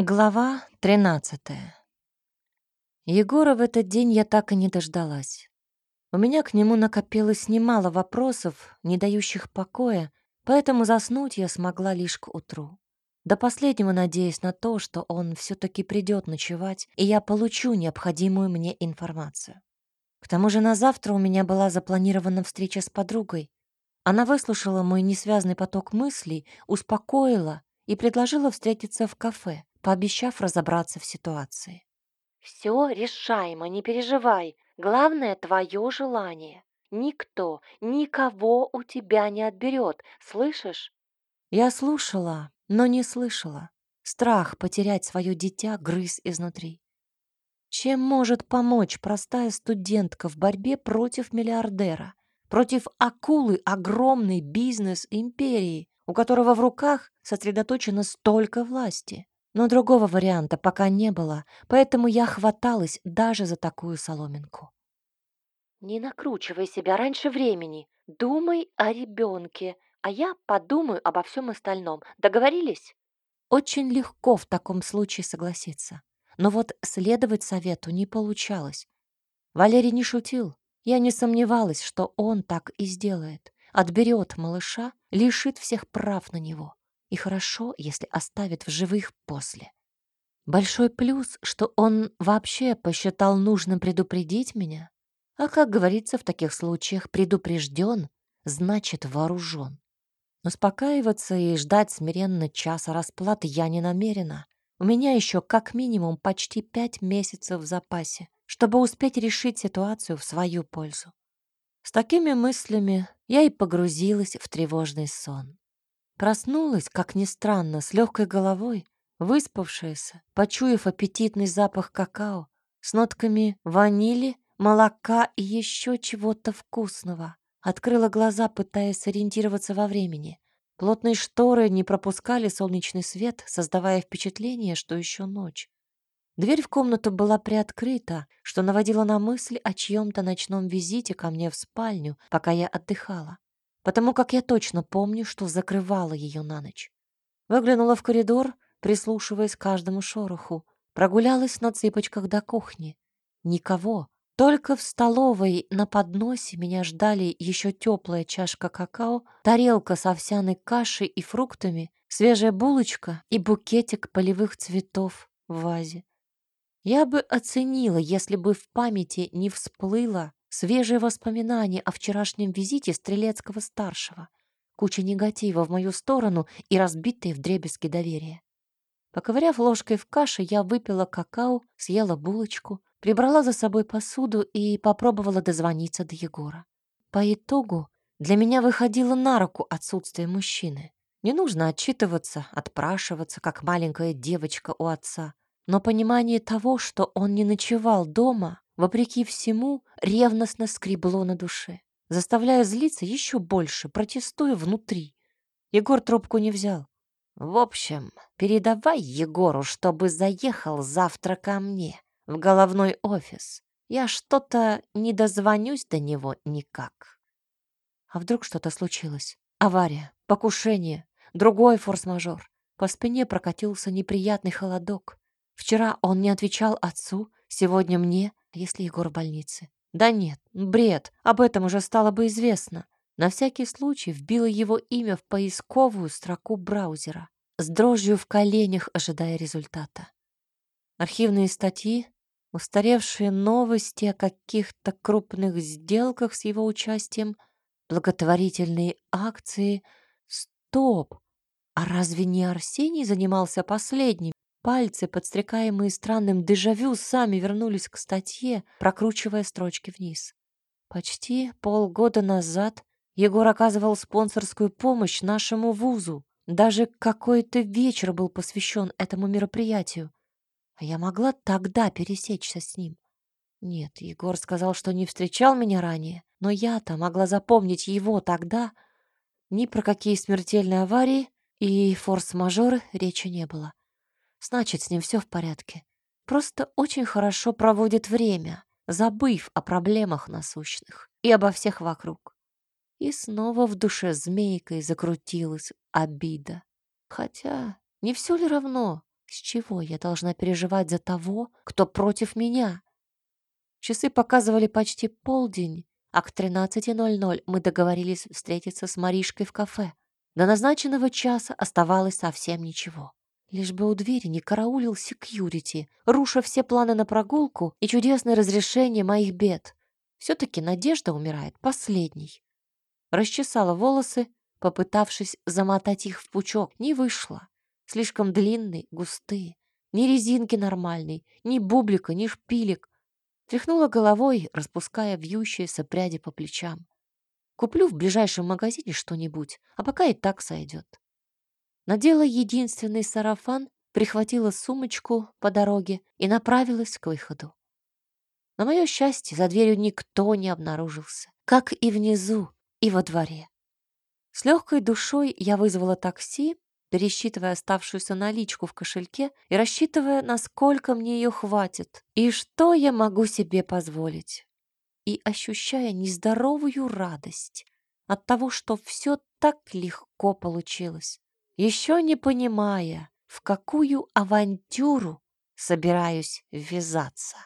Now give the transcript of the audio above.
Глава 13. Егора в этот день я так и не дождалась. У меня к нему накопилось немало вопросов, не дающих покоя, поэтому заснуть я смогла лишь к утру. До последнего надеясь на то, что он все таки придет ночевать, и я получу необходимую мне информацию. К тому же на завтра у меня была запланирована встреча с подругой. Она выслушала мой несвязный поток мыслей, успокоила и предложила встретиться в кафе пообещав разобраться в ситуации. «Все решаемо, не переживай. Главное — твое желание. Никто, никого у тебя не отберет, слышишь?» Я слушала, но не слышала. Страх потерять свое дитя грыз изнутри. Чем может помочь простая студентка в борьбе против миллиардера, против акулы огромной бизнес-империи, у которого в руках сосредоточено столько власти? Но другого варианта пока не было, поэтому я хваталась даже за такую соломинку. «Не накручивай себя раньше времени. Думай о ребенке, а я подумаю обо всем остальном. Договорились?» Очень легко в таком случае согласиться. Но вот следовать совету не получалось. Валерий не шутил. Я не сомневалась, что он так и сделает. Отберет малыша, лишит всех прав на него и хорошо, если оставит в живых после. Большой плюс, что он вообще посчитал нужным предупредить меня. А как говорится в таких случаях, предупрежден, значит вооружен. Успокаиваться и ждать смиренно часа расплаты я не намерена. У меня еще как минимум почти пять месяцев в запасе, чтобы успеть решить ситуацию в свою пользу. С такими мыслями я и погрузилась в тревожный сон. Проснулась, как ни странно, с легкой головой, выспавшаяся, почуяв аппетитный запах какао с нотками ванили, молока и еще чего-то вкусного. Открыла глаза, пытаясь сориентироваться во времени. Плотные шторы не пропускали солнечный свет, создавая впечатление, что еще ночь. Дверь в комнату была приоткрыта, что наводило на мысль о чьем-то ночном визите ко мне в спальню, пока я отдыхала потому как я точно помню, что закрывала ее на ночь. Выглянула в коридор, прислушиваясь к каждому шороху, прогулялась на цыпочках до кухни. Никого. Только в столовой на подносе меня ждали еще теплая чашка какао, тарелка с овсяной кашей и фруктами, свежая булочка и букетик полевых цветов в вазе. Я бы оценила, если бы в памяти не всплыло Свежие воспоминания о вчерашнем визите Стрелецкого-старшего. Куча негатива в мою сторону и разбитые вдребезги доверие. Поковыряв ложкой в каше, я выпила какао, съела булочку, прибрала за собой посуду и попробовала дозвониться до Егора. По итогу для меня выходило на руку отсутствие мужчины. Не нужно отчитываться, отпрашиваться, как маленькая девочка у отца. Но понимание того, что он не ночевал дома, вопреки всему, ревностно скребло на душе, заставляя злиться еще больше, протестуя внутри. Егор трубку не взял. «В общем, передавай Егору, чтобы заехал завтра ко мне в головной офис. Я что-то не дозвонюсь до него никак». А вдруг что-то случилось? Авария, покушение, другой форс-мажор. По спине прокатился неприятный холодок. Вчера он не отвечал отцу, сегодня мне, если Егор в больнице. Да нет, бред, об этом уже стало бы известно. На всякий случай вбила его имя в поисковую строку браузера, с дрожью в коленях ожидая результата. Архивные статьи, устаревшие новости о каких-то крупных сделках с его участием, благотворительные акции. Стоп! А разве не Арсений занимался последним? Пальцы, подстрекаемые странным дежавю, сами вернулись к статье, прокручивая строчки вниз. Почти полгода назад Егор оказывал спонсорскую помощь нашему вузу. Даже какой-то вечер был посвящен этому мероприятию. А я могла тогда пересечься с ним. Нет, Егор сказал, что не встречал меня ранее, но я-то могла запомнить его тогда. Ни про какие смертельные аварии и форс-мажоры речи не было. Значит, с ним все в порядке. Просто очень хорошо проводит время, забыв о проблемах насущных и обо всех вокруг. И снова в душе змейкой закрутилась обида. Хотя не все ли равно? С чего я должна переживать за того, кто против меня? Часы показывали почти полдень, а к 13.00 мы договорились встретиться с Маришкой в кафе. До назначенного часа оставалось совсем ничего. Лишь бы у двери не караулил секьюрити, руша все планы на прогулку и чудесное разрешение моих бед. Все-таки надежда умирает последней. Расчесала волосы, попытавшись замотать их в пучок, не вышло. Слишком длинные, густые. Ни резинки нормальной, ни бублика, ни шпилек. Тряхнула головой, распуская вьющиеся пряди по плечам. Куплю в ближайшем магазине что-нибудь, а пока и так сойдет. Надела единственный сарафан, прихватила сумочку по дороге и направилась к выходу. На мое счастье, за дверью никто не обнаружился, как и внизу, и во дворе. С легкой душой я вызвала такси, пересчитывая оставшуюся наличку в кошельке и рассчитывая, насколько мне ее хватит и что я могу себе позволить. И ощущая нездоровую радость от того, что все так легко получилось, еще не понимая, в какую авантюру собираюсь ввязаться.